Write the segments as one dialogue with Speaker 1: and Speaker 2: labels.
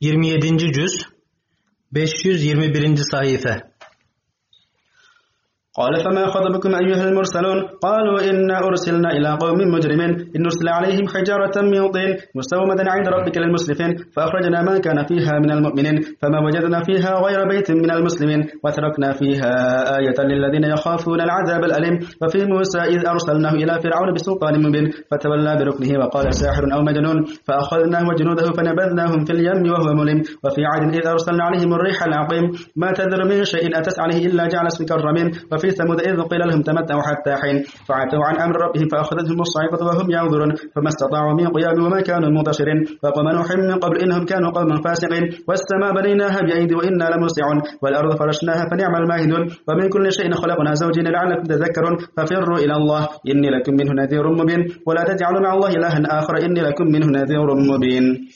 Speaker 1: 27. cüz 521. sayfa قال فما خطبكم أيها المرسلون قالوا إنا أرسلنا إلى قوم مجرمين إن نرسل عليهم حجارة من طين مستومة عند ربك للمسرفين فأخرجنا ما كان فيها من المؤمنين فما وجدنا فيها غير بيت من المسلمين وتركنا فيها آية للذين يخافون العذاب الأليم وفي موسى إذ أرسلناه إلى فرعون بسلطان مبين فتولى بركنه وقال ساحر أو مجنون فأخذناه وجنوده فنبذناهم في اليم وهو ملم وفي عاد إذ أرسلنا عليهم الريح العقيم ما تذر من شيء أتس عليه إلا جعل اسمك الرمين وفي وفي ثمود إذ قيل لهم تمتعوا حتى حين فعتوا عن أمر ربهم فأخذتهم الصاعقة وهم ينظرون فما استطاعوا من قيام وما كانوا منتشرين وقوم نوح من قبل إنهم كانوا قوما فاسقين والسماء بنيناها بأيد وإنا لموسعون والأرض فرشناها فنعم الماهدون ومن كل شيء خلقنا زوجين لعلكم تذكرون ففروا إلى الله إني لكم منه نذير مبين ولا تجعلوا مع الله إلها آخر إني لكم منه نذير مبين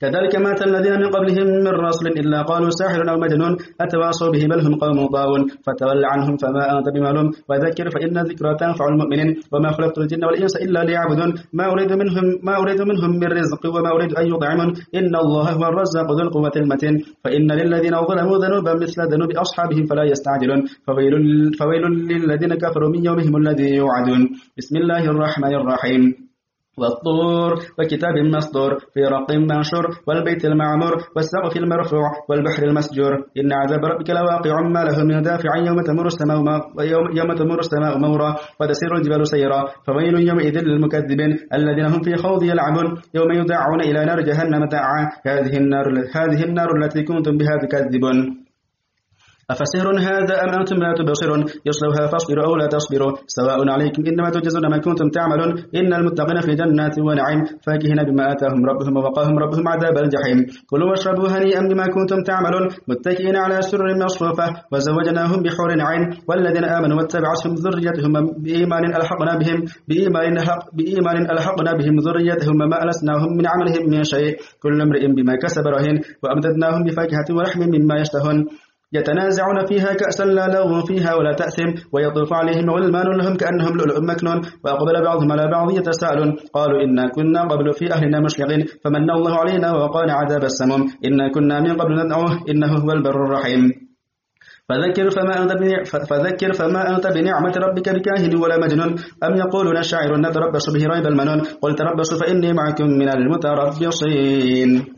Speaker 1: كذلك مات الذين من قبلهم من رسل إلا قالوا ساحر أو مجنون أتواصوا به بل هم قوم ضاون فتول عنهم فما أنت بمعلوم وذكر فإن الذكرى تنفع المؤمنين وما خلقت الجن والإنس إلا ليعبدون ما أريد منهم ما أريد منهم من رزق وما أريد أن يطعمون إن الله هو الرزاق ذو القوة المتين فإن للذين ظلموا ذنوبا مثل ذنوب أصحابهم فلا يستعجلون فويل فويل للذين كفروا من يومهم الذي يوعدون بسم الله الرحمن الرحيم والطور وكتاب مصدر في رق منشور والبيت المعمر والسقف المرفوع والبحر المسجور إن عذاب ربك لواقع ما له من دافع يوم تمر السماء يوم تمر السماء مورا وتسير الجبال سيرا فويل يومئذ للمكذبين الذين هم في خوض يلعبون يوم يدعون إلى نار جهنم دعا هذه النار هذه النار التي كنتم بها تكذبون أفسر هذا أم أنتم لا تبصرون يصلوها فاصبروا أو لا تصبروا سواء عليكم إنما تجزون ما كنتم تعملون إن المتقين في جنات ونعيم فاكهين بما آتاهم ربهم ووقاهم ربهم عذاب الجحيم كلوا واشربوا هنيئا بما كنتم تعملون متكئين على سر مصفوفة وزوجناهم بحور عين والذين آمنوا واتبعتهم ذريتهم بإيمان ألحقنا بهم بإيمان بإيمان ألحقنا بهم ذريتهم ما ألسناهم من عملهم من شيء كل امرئ بما كسب رهين وأمددناهم بفاكهة ولحم مما يشتهون يتنازعون فيها كأسا لا لغو فيها ولا تأثم ويطوف عليهم غلمان لهم كأنهم لؤلؤ مكنون وأقبل بعضهم على بعض يتساءلون قالوا إنا كنا قبل في أهلنا مشفقين فمن الله علينا وقال عذاب السموم إنا كنا من قبل ندعوه إنه هو البر الرحيم فذكر فما أنت فذكر فما أنت بنعمة ربك بكاهن ولا مجنون أم يقولون شاعر نتربص به ريب المنون قل تربصوا فإني معكم من المتربصين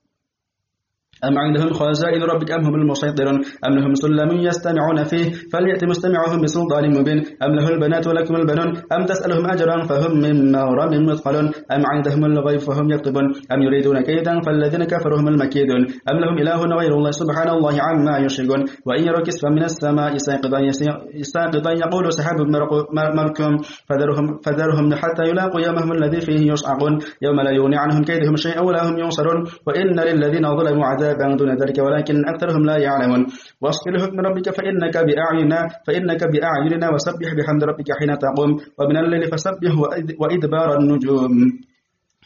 Speaker 1: أم عندهم خزائن ربك أم هم المسيطرون أم لهم سلم يستمعون فيه فليأت مستمعهم بسلطان مبين أم له البنات ولكم البنون أم تسألهم أجرا فهم من مورم مثقلون أم عندهم الغيب فهم يكتبون أم يريدون كيدا فالذين كفروا هم المكيدون أم لهم إله غير الله سبحان الله عما يشركون وإن يروا كسفا من السماء ساقطا يقول سحاب مركم فذرهم, فذرهم حتى يلاقوا يومهم الذي فيه يصعقون يوم لا يغني عنهم كيدهم شيئا ولا هم ينصرون وإن للذين ظلموا عذاب يتابعون دون ذلك ولكن أكثرهم لا يعلمون واصبر لحكم ربك فإنك بأعيننا فإنك بأعيننا وسبح بحمد ربك حين تقوم ومن الليل فسبح وإدبار النجوم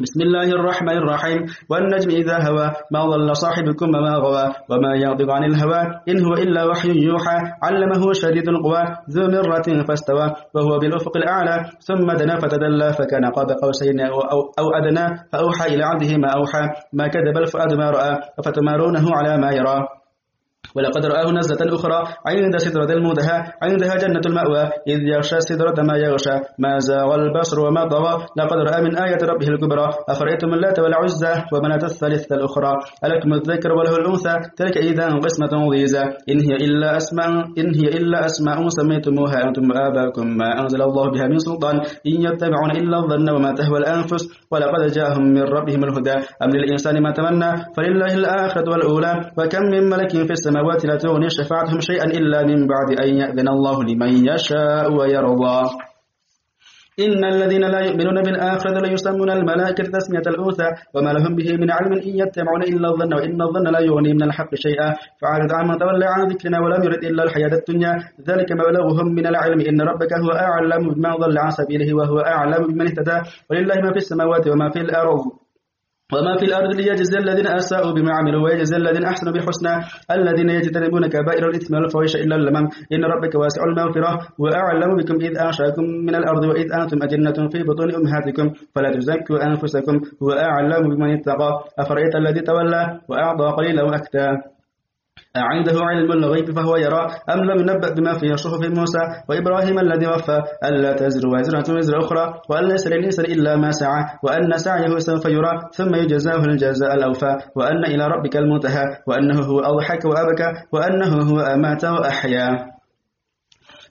Speaker 1: بسم الله الرحمن الرحيم والنجم إذا هوى ما ضل صاحبكم وما غوى وما ينطق عن الهوى إن هو إلا وحي يوحى علمه شديد القوى ذو مرة فاستوى وهو بالأفق الأعلى ثم دنا فتدلى فكان قاب قوسين أو, أو, أو أدنى فأوحى إلى عبده ما أوحى ما كذب الفؤاد ما رأى فتمارونه على ما يرى ولقد رآه نزلة أخرى عند سدرة المدهى عندها جنة المأوى إذ يغشى السدرة ما يغشى ما زاغ البصر وما طغى لقد رأى من آية ربه الكبرى أفرأيتم اللات والعزى ومناة الثالثة الأخرى ألكم الذكر وله الأنثى تلك إذا قسمة ضيزى إن هي إلا أسماء إن هي إلا أسماء سميتموها أنتم آباؤكم ما أنزل الله بها من سلطان إن يتبعون إلا الظن وما تهوى الأنفس ولقد جاءهم من ربهم الهدى أم للإنسان ما تمنى فلله الآخرة والأولى وكم من ملك في السماوات السماوات لا تغني شفاعتهم شيئا إلا من بعد أن يأذن الله لمن يشاء ويرضى إن الذين لا يؤمنون بالآخرة لا يسمون الملائكة تسمية الأوثى وما لهم به من علم إن يتبعون إلا الظن وإن الظن لا يغني من الحق شيئا فعرض عما تولى عن ذكرنا ولم يرد إلا الحياة الدنيا ذلك مبلغهم من العلم إن ربك هو أعلم بما ضل عن سبيله وهو أعلم بمن اهتدى ولله ما في السماوات وما في الأرض وما في الأرض ليجزي الذين أساءوا بما عملوا ويجزي الذين أحسنوا بحسنى الذين يجتنبون كبائر الإثم والفواحش إلا اللمم إن ربك واسع المغفرة وأعلم بكم إذ أنشأكم من الأرض وإذ أنتم أجنة في بطون أمهاتكم فلا تزكوا أنفسكم وأعلم بمن اتقى أفرأيت الذي تولى وأعطى قليلا وأكتى عنده علم الغيب فهو يرى أم لم ينبأ بما في صحف موسى وإبراهيم الذي وفى ألا تزر وازرة وزر أخرى وأن ليس للإنسان إلا ما سعى وأن سعيه سوف يرى ثم يجزاه الجزاء الأوفى وأن إلى ربك المنتهى وأنه هو أضحك وأبكى وأنه هو أمات وأحيا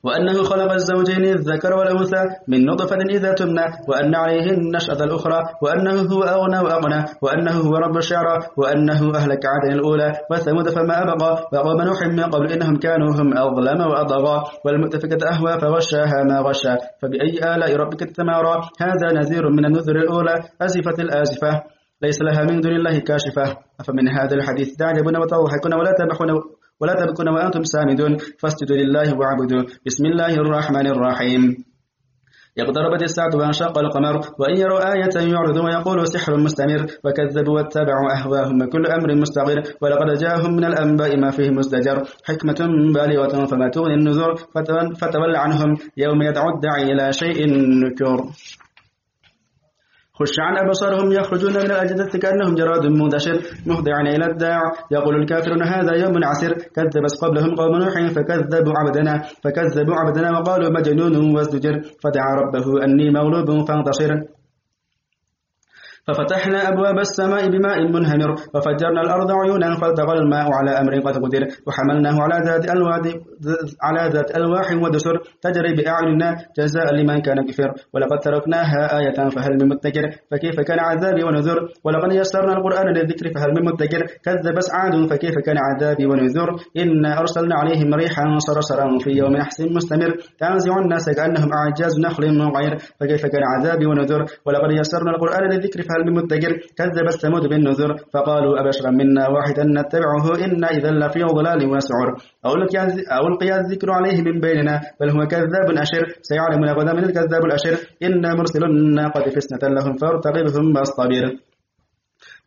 Speaker 1: وأنه خلق الزوجين الذكر والأنثى من نطفة إذا تمنى وأن عليه النشأة الأخرى وأنه هو أغنى وأغنى وأنه هو رب الشعرى وأنه أهلك عدن الأولى وثمود فما أبقى وقوم نوح من قبل إنهم كانوا هم أظلم وأضغى والمؤتفكة أهوى فغشاها ما غشى فبأي آلاء ربك التمارى هذا نذير من النذر الأولى أزفت الآزفة ليس لها من دون الله كاشفة أفمن هذا الحديث تعجبون وتضحكون ولا تمحون ولا تبكون وأنتم سامدون فاسجدوا لله واعبدوا بسم الله الرحمن الرحيم اقتربت الساعة وانشق القمر وإن يروا آية يعرض ويقولوا سحر مستمر وكذبوا واتبعوا أهواهم كل أمر مستقر ولقد جاءهم من الأنباء ما فيه مزدجر حكمة بالغة فما تغني النذر فتول عنهم يوم يدعو الداعي إلى شيء نكر خش عن أبصارهم يخرجون من الأجداث كأنهم جراد منتشر مهضعا إلى الداع يقول الكافرون هذا يوم عسير كذبت قبلهم قوم نوح فكذبوا عبدنا فكذبوا عبدنا وقالوا مجنون وازدجر فدعا ربه أني مغلوب فانتصر ففتحنا أبواب السماء بماء منهمر وفجرنا الأرض عيونا فالتقى الماء على أمر قد قدر وحملناه على ذات ألواد على ذات ألواح ودسر تجري بأعيننا جزاء لمن كان كفر ولقد تركناها آية فهل من مدكر فكيف كان عذابي ونذر ولقد يسرنا القرآن للذكر فهل من مدكر كذب أسعاد فكيف كان عذابي ونذر إنا أرسلنا عليهم ريحا صرصرا في يوم نحس مستمر تنزع الناس كأنهم أعجاز نخل من غير فكيف كان عذابي ونذر ولقد يسرنا القرآن للذكر فهل هل المتجر كذب السمود بالنذر فقالوا أبشرا منا واحدا نتبعه إنا إذا لفي ضلال وسعر أو القي الذكر عليه من بيننا بل هو كذاب أشر سيعلمون غدا من الكذاب الأشر إنا مرسل الناقة فسنة لهم فارتقبهم واصطبر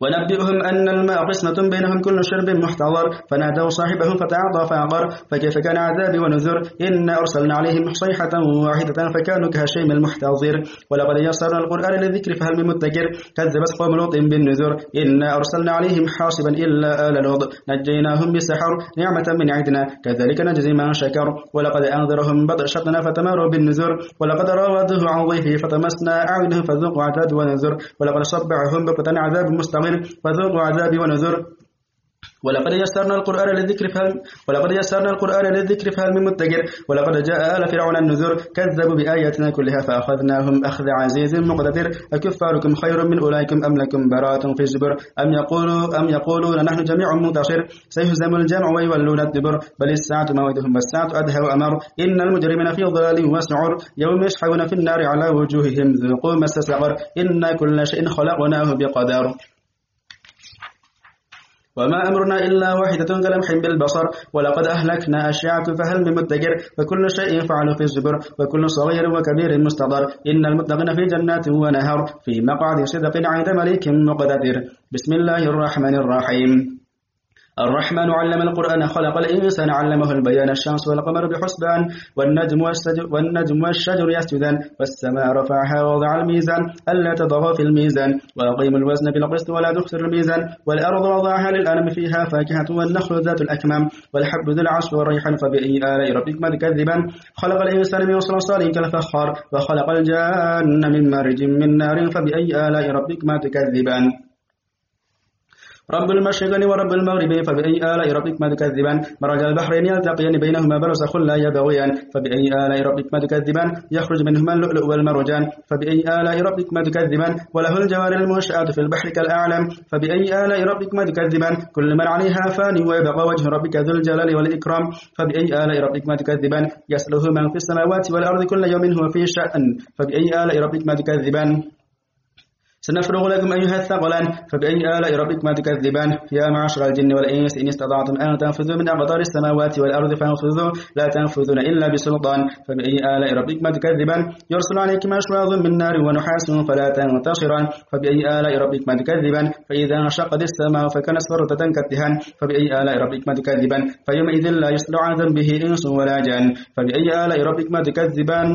Speaker 1: ونبئهم أن الماء قسمة بينهم كل شرب محتضر فنادوا صاحبهم فتعاطى فعقر فكيف كان عذابي ونذر إنا أرسلنا عليهم صيحة واحدة فكانوا كهشيم المحتضر ولقد يسرنا القرآن للذكر فهل من متكر كذبت قوم لوط بالنذر إنا أرسلنا عليهم حاصبا إلا آل لوط نجيناهم بسحر نعمة من عندنا كذلك نجزي من شكر ولقد أنذرهم بطشتنا فتماروا بالنذر ولقد راوده عن ضيفه فتمسنا أعينهم فذوقوا عذاب ونذر ولقد صبعهم بقتن عذاب مستمر ومن فذوقوا عذابي ونذر ولقد يسرنا القرآن للذكر فهل ولقد يسرنا القرآن للذكر فهل من مدكر ولقد جاء آل فرعون النذر كذبوا بآياتنا كلها فأخذناهم أخذ عزيز مقتدر أكفاركم خير من أولئكم أم لكم براءة في الزبر أم يقولوا أم يقولون نحن جميع منتصر سيهزم الجمع ويولون الدبر بل الساعة موعدهم والساعة أدهى وأمر إن المجرمين في ضلال وسعر يوم يشحون في النار على وجوههم ذوقوا مس سعر إنا كل شيء خلقناه بقدر وما أمرنا إلا واحدة كلمح بالبصر ولقد أهلكنا أشياعكم فهل من مدكر وكل شيء فعل في الزبر وكل صغير وكبير مستضر إن المتقين في جنات ونهر في مقعد صدق عند مليك مقتدر بسم الله الرحمن الرحيم الرحمن علم القرآن خلق الإنسان علمه البيان الشمس والقمر بحسبان والنجم والشجر, والنجم والشجر يسجدان والسماء رفعها ووضع الميزان ألا تضغى في الميزان وأقيم الوزن بالقسط ولا تخسر الميزان والأرض وضعها للأنم فيها فاكهة والنخل ذات الأكمام والحب ذو العصف والريحان فبأي آلاء ربكما كذبا خلق الإنسان من صلصال كالفخار وخلق الجان من مرج من نار فبأي آلاء ربكما تكذبان رب المشرق ورب المغرب فبأي آلاء ربكما تكذبان مرج البحرين يلتقيان بينهما برزخ لا يبغيان فبأي آلاء ربكما تكذبان يخرج منهما اللؤلؤ والمرجان فبأي آلاء ربكما تكذبان وله الجوار المنشآت في البحر كالأعلام فبأي آلاء ربكما تكذبان كل من عليها فان ويبقى وجه ربك ذو الجلال والإكرام فبأي آلاء ربكما تكذبان يسأله من في السماوات والأرض كل يوم هو في شأن فبأي آلاء ربكما تكذبان سنفرغ لكم أيها الثقلان فبأي آلاء ربكما تكذبان يا معشر الجن والإنس إن استطعتم أن تنفذوا من أقطار السماوات والأرض فانفذوا لا تنفذون إلا بسلطان فبأي آلاء ربكما تكذبان يرسل عليكم أشواظ من نار ونحاس فلا تنتشران فبأي آلاء ربكما تكذبان فإذا انشقت السماء فكانت سرة كالدهان فبأي آلاء ربكما تكذبان فيومئذ لا يسأل عن ذنبه إنس ولا جان فبأي آلاء ربكما تكذبان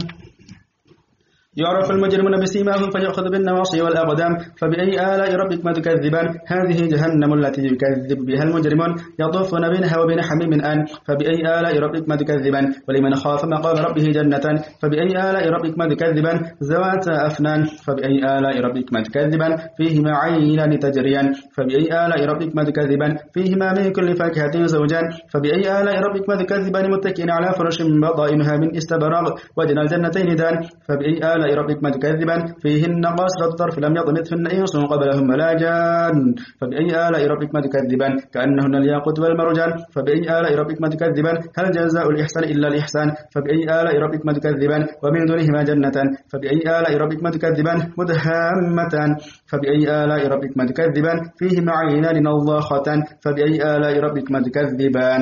Speaker 1: يعرف المجرمون بسيماهم فيأخذ بالنواصي والأقدام فبأي آلاء ربكما تكذبان هذه جهنم التي يكذب بها المجرمون يطوفون بينها وبين حميم آن فبأي آلاء ربكما تكذبان ولمن خاف مقام ربه جنة فبأي آلاء ربكما تكذبان ذوات أفنان فبأي آلاء ربكما تكذبان فيهما عينان تجريان فبأي آلاء ربكما تكذبان فيهما من كل فاكهة زوجان فبأي آلاء ربكما تكذبان متكئين على فرش بطائنها من استبرغ وجنى الجنتين دان فبأي آلاء آلاء ربكما تكذبان فيهن قاصر الطرف لم يطمثهن إنس قبلهم ولا جان فبأي آلاء ربكما تكذبان كأنهن الياقوت والمرجان فبأي آلاء ربكما تكذبان هل جزاء الإحسان إلا الإحسان فبأي آلاء ربكما تكذبان ومن دونهما جنة فبأي آلاء ربكما تكذبان مدهامتان فبأي آلاء ربكما تكذبان فيهما عينان نضاختان فبأي آلاء ربكما تكذبان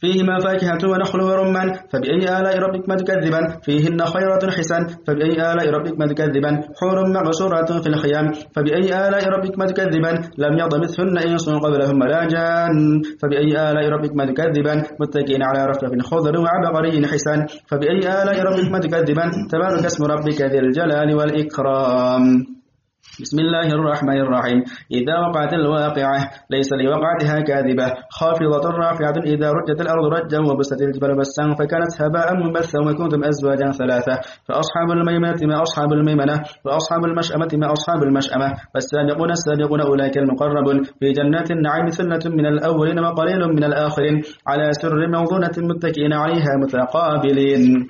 Speaker 1: فيهما فاكهة ونخل ورمان فبأي آلاء ربك متكذبا فيهن خيرات حسان فبأي آلاء ربك متكذبا حور مغشورات في الخيام فبأي آلاء ربك متكذبا لم يضمثهن إنس قبلهم ولا جان فبأي آلاء ربك متكذبا متكئين على رفرف خضر وعبقري حسان فبأي آلاء ربك متكذبا تبارك اسم ربك ذي الجلال والإكرام بسم الله الرحمن الرحيم إذا وقعت الواقعة ليس لوقعتها كاذبة خافضة رافعة إذا رجت الأرض رجا وبست الجبل بسا فكانت هباء منبثا وكنتم أزواجا ثلاثة فأصحاب الميمنة ما أصحاب الميمنة وأصحاب المشأمة ما أصحاب المشأمة فالسابقون السابقون أولئك المقربون في جنات النعيم ثلة من الأولين وقليل من الآخرين على سر موضونة متكئين عليها متقابلين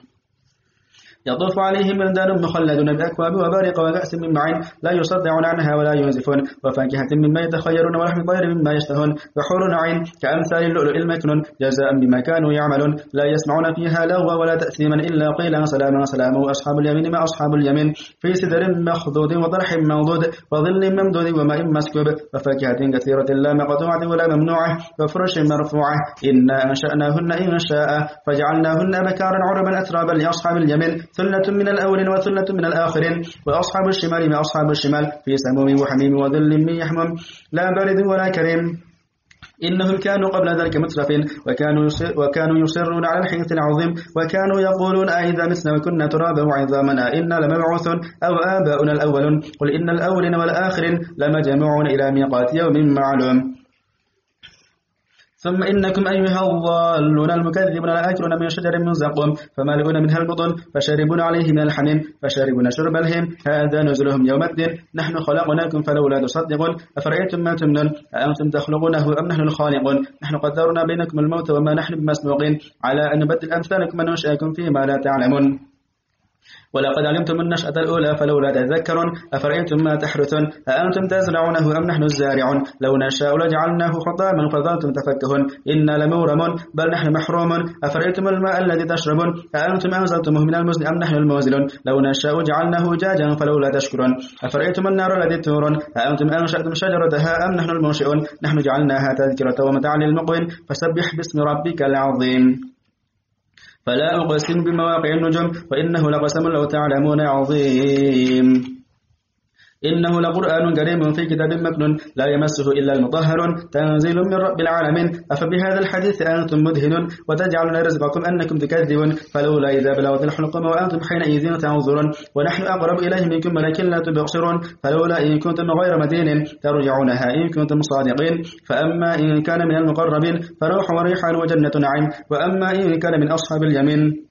Speaker 1: يطوف عليهم من دار مخلدون بأكواب وبارق وكأس من معين لا يصدعون عنها ولا ينزفون وفاكهة مما يتخيرون ولحم طير مما يشتهون وحور عين كأمثال اللؤلؤ المكنون جزاء بما كانوا يعملون لا يسمعون فيها لغوا ولا تأثيما إلا قيلا سلاما سلاما وأصحاب اليمين ما أصحاب اليمين في سدر مخضود وطرح موضود وظل ممدود وماء مسكوب وفاكهة كثيرة لا مقطوعة ولا ممنوعة وفرش مرفوعة إنا أنشأناهن إن شاء فجعلناهن بكارا عربا أترابا لأصحاب اليمين ثلة من الأولين وثلة من الآخرين وأصحاب الشمال ما أصحاب الشمال في سموم وحميم وذل من يحمم لا بارد ولا كريم إنهم كانوا قبل ذلك مترفين وكانوا وكانوا يصرون على الحنث العظيم وكانوا يقولون أئذا مثنا وكنا ترابا وعظامنا إنا لمبعوث أو آباؤنا الأولون قل إن الأولين والآخرين لمجمعون إلى ميقات يوم معلوم ثم إنكم أيها الضالون المكذبون لآكلون من شجر من زقوم فمالئون منها البطن فشاربون عليه من الحميم فشاربون شرب الهيم هذا نزلهم يوم الدين نحن خلقناكم فلولا تصدقون أفرأيتم ما تمنون أأنتم تخلقونه أم نحن الخالقون نحن قدرنا بينكم الموت وما نحن بمسبوقين على أن نبدل أمثالكم وننشأكم فيما لا تعلمون ولقد علمتم النشأة الأولى فلولا تذكرون أفرأيتم ما تحرثون أأنتم تزرعونه أم نحن الزارعون لو نشاء لجعلناه خطاما فظلتم تفكهون إنا لمورم بل نحن محروم أفرأيتم الماء الذي تشربون أأنتم أنزلتمه من المزن أم نحن الموزلون لو نشاء جعلناه جاجا فلولا تشكرون أفرأيتم النار الذي تورون أأنتم أنشأتم شجرتها أم نحن المنشئون نحن جعلناها تذكرة ومتعا للمقوين فسبح باسم ربك العظيم فلا أقسم بمواقع النجم وإنه لقسم لو تعلمون عظيم إنه لقرآن كريم في كتاب مكنون لا يمسه إلا المطهر تنزيل من رب العالمين أفبهذا الحديث أنتم مدهنون وتجعلون رزقكم أنكم تكذبون فلولا إذا بلغت الحلقم وأنتم حينئذ تنظرون ونحن أقرب إليه منكم ولكن لا تبصرون فلولا إن كنتم غير مدين ترجعونها إن كنتم صادقين فأما إن كان من المقربين فروح وريحان وجنة نعيم وأما إن كان من أصحاب اليمين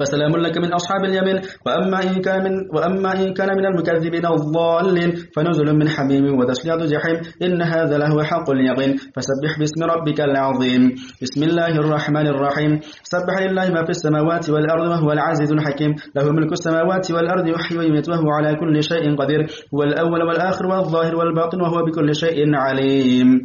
Speaker 1: فسلام لك من أصحاب اليمين وأما إن كان من وأما إن كان من المكذبين الضالين فنزل من حميم وتصلية جحيم إن هذا لهو حق اليقين فسبح باسم ربك العظيم بسم الله الرحمن الرحيم سبح لله ما في السماوات والأرض وهو العزيز الحكيم له ملك السماوات والأرض يحيي ويميت وهو على كل شيء قدير هو الأول والآخر والظاهر والباطن وهو بكل شيء عليم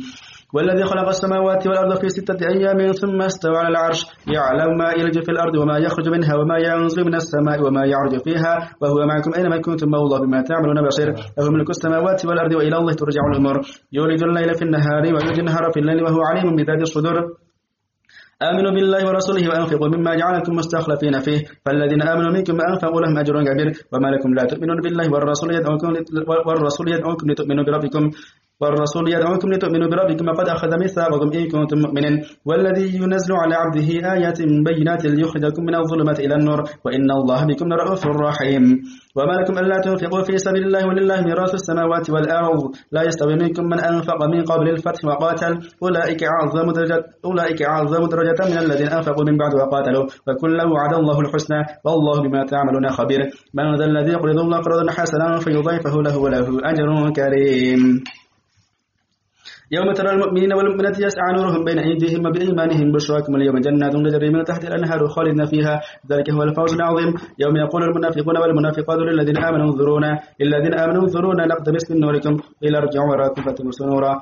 Speaker 1: والذي خلق السماوات والأرض في ستة أيام ثم استوى على العرش يعلم ما يلج في الأرض وما يخرج منها وما ينزل من السماء وما يعرج فيها وهو معكم أينما كنتم والله بما تعملون بصير له ملك السماوات والأرض وإلى الله ترجع الأمور يولد الليل في النهار ويولد النهار في الليل وهو عليم بذات الصدور آمنوا بالله ورسوله وأنفقوا مما جعلكم مستخلفين فيه فالذين آمنوا منكم أنفقوا لهم أجر كبير وما لكم لا تؤمنون بالله والرسول يدعوكم والرسول يدعوكم لتؤمنوا بربكم والرسول يدعوكم لتؤمنوا بربكم فقد أخذ ميثاقكم إن كنتم مؤمنين والذي ينزل على عبده آيات بينات ليخرجكم من الظلمات إلى النور وإن الله بكم لرؤوف رحيم وما لكم ألا تنفقوا في سبيل الله ولله ميراث السماوات والأرض لا يستوي منكم من أنفق من قبل الفتح وقاتل أولئك أعظم درجة أولئك أعظم درجة من الذين أنفقوا من بعد وقاتلوا وكل وعد الله الحسنى والله بما تعملون خبير من ذا الذي يقرض الله قرضا حسنا فيضيفه له وله أجر كريم يوم ترى المؤمنين والمؤمنات يسعى نورهم بين أيديهم وبأيمانهم بشراكم اليوم جنات تجري من تحت الأنهار خالدين فيها ذلك هو الفوز العظيم يوم يقول المنافقون والمنافقات للذين آمنوا انظرونا للذين آمنوا انظرونا نقتبس من نوركم إلى ارجعوا وراكم فتمسوا نورا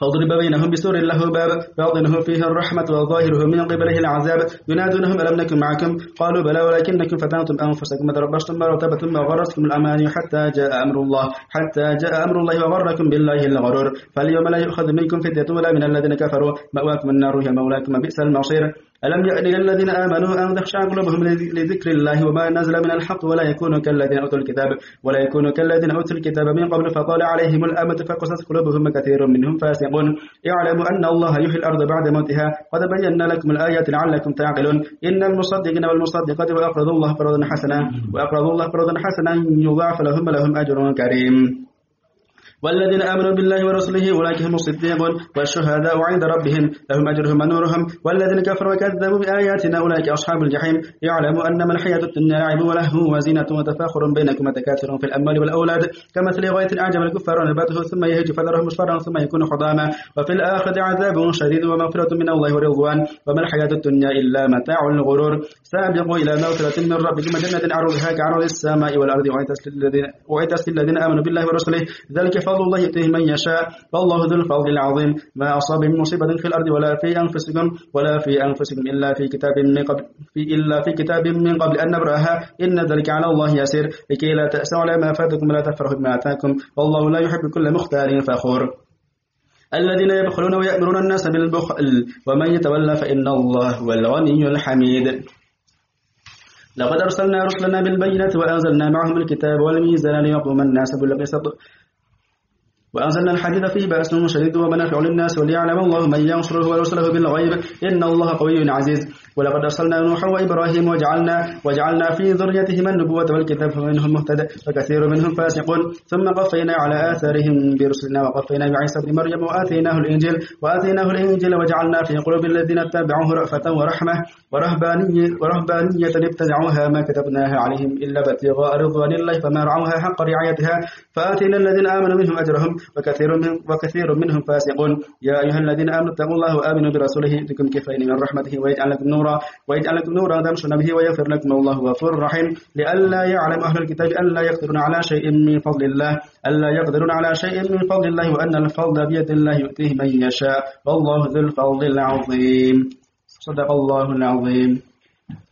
Speaker 1: فاضرب بينهم بسور له باب باطنه فيه الرحمة وظاهره من قبله العذاب ينادونهم ألم نكن معكم قالوا بلى ولكنكم فتنتم أنفسكم وتربشتم مرتبة وغرستم الأماني حتى جاء أمر الله حتى جاء أمر الله وغركم بالله الغرور فاليوم لا يؤخذ منكم فتية ولا من الذين كفروا مأواكم النار هي مولاكم بئس المصير ألم يأن للذين آمنوا أن تخشع قلوبهم لذكر الله وما نزل من الحق ولا يكونوا كالذين أوتوا الكتاب ولا يكونوا كالذين أوتوا الكتاب من قبل فطال عليهم الأمد فقصت قلوبهم كثير منهم فاسقون اعلموا أن الله يحيي الأرض بعد موتها قد بينا لكم الآيات لعلكم تعقلون إن المصدقين والمصدقات وأقرضوا الله قرضا حسنا وأقرضوا الله قرضا حسنا يضاعف لهم لهم أجر كريم والذين آمنوا بالله ورسوله أولئك هم الصديقون والشهداء عند ربهم لهم أجرهم ونورهم والذين كفروا وكذبوا بآياتنا أولئك أصحاب الجحيم يعلموا أنما الحياة الدنيا لعب ولهو وزينة وتفاخر بينكم وتكاثر في الأموال والأولاد كمثل غاية أعجب الكفار نباته ثم يهج فذره مصفرا ثم يكون حضاما وفي الآخرة عذاب شديد ومغفرة من الله ورضوان وما الحياة الدنيا إلا متاع الغرور سابقوا إلى مغفرة من ربكم جنة عرضها كعرض السماء والأرض وعيتس للذين آمنوا بالله ورسله ذلك فضل فضل الله يؤتيه من يشاء والله ذو الفضل العظيم ما أصاب من مصيبة في الأرض ولا في أنفسكم ولا في أنفسكم إلا في كتاب من قبل في إلا في كتاب من قبل أن نبرأها إن ذلك على الله يسير لكي لا تأسوا على ما فاتكم ولا تفرحوا بما أتاكم والله لا يحب كل مختار فخور الذين يبخلون ويأمرون الناس بالبخل ومن يتولى فإن الله هو الغني الحميد لقد أرسلنا رسلنا بالبينات وأنزلنا معهم الكتاب والميزان ليقوم الناس بالقسط وأنزلنا الحديث فيه بأس شديد ومنافع للناس وليعلم الله من ينصره ويرسله بالغيب إن الله قوي عزيز ولقد أرسلنا نوحا وإبراهيم وجعلنا وجعلنا في ذريتهما النبوة والكتاب فمنهم مهتد وكثير منهم فاسقون ثم قفينا على آثارهم برسلنا وقفينا بعيسى بن مريم وآتيناه الإنجيل وآتيناه الإنجيل وجعلنا في قلوب الذين اتبعوه رأفة ورحمة ورهبانية, ورهبانية ابتدعوها ما كتبناها عليهم إلا ابتغاء رضوان الله فما رعوها حق رعايتها فآتينا الذين آمنوا منهم أجرهم وكثير منهم وكثير منهم فاسقون يا أيها الذين آمنوا اتقوا الله وآمنوا برسوله يؤتكم كفين من رحمته ويجعل لكم نورا ويجعل لكم نورا تمشون به ويغفر لكم الله غفور رحيم لئلا يعلم أهل الكتاب ألا يقدرون على شيء من فضل الله ألا يقدرون على شيء من فضل الله وأن الفضل بيد الله يؤتيه من يشاء والله ذو الفضل العظيم صدق الله العظيم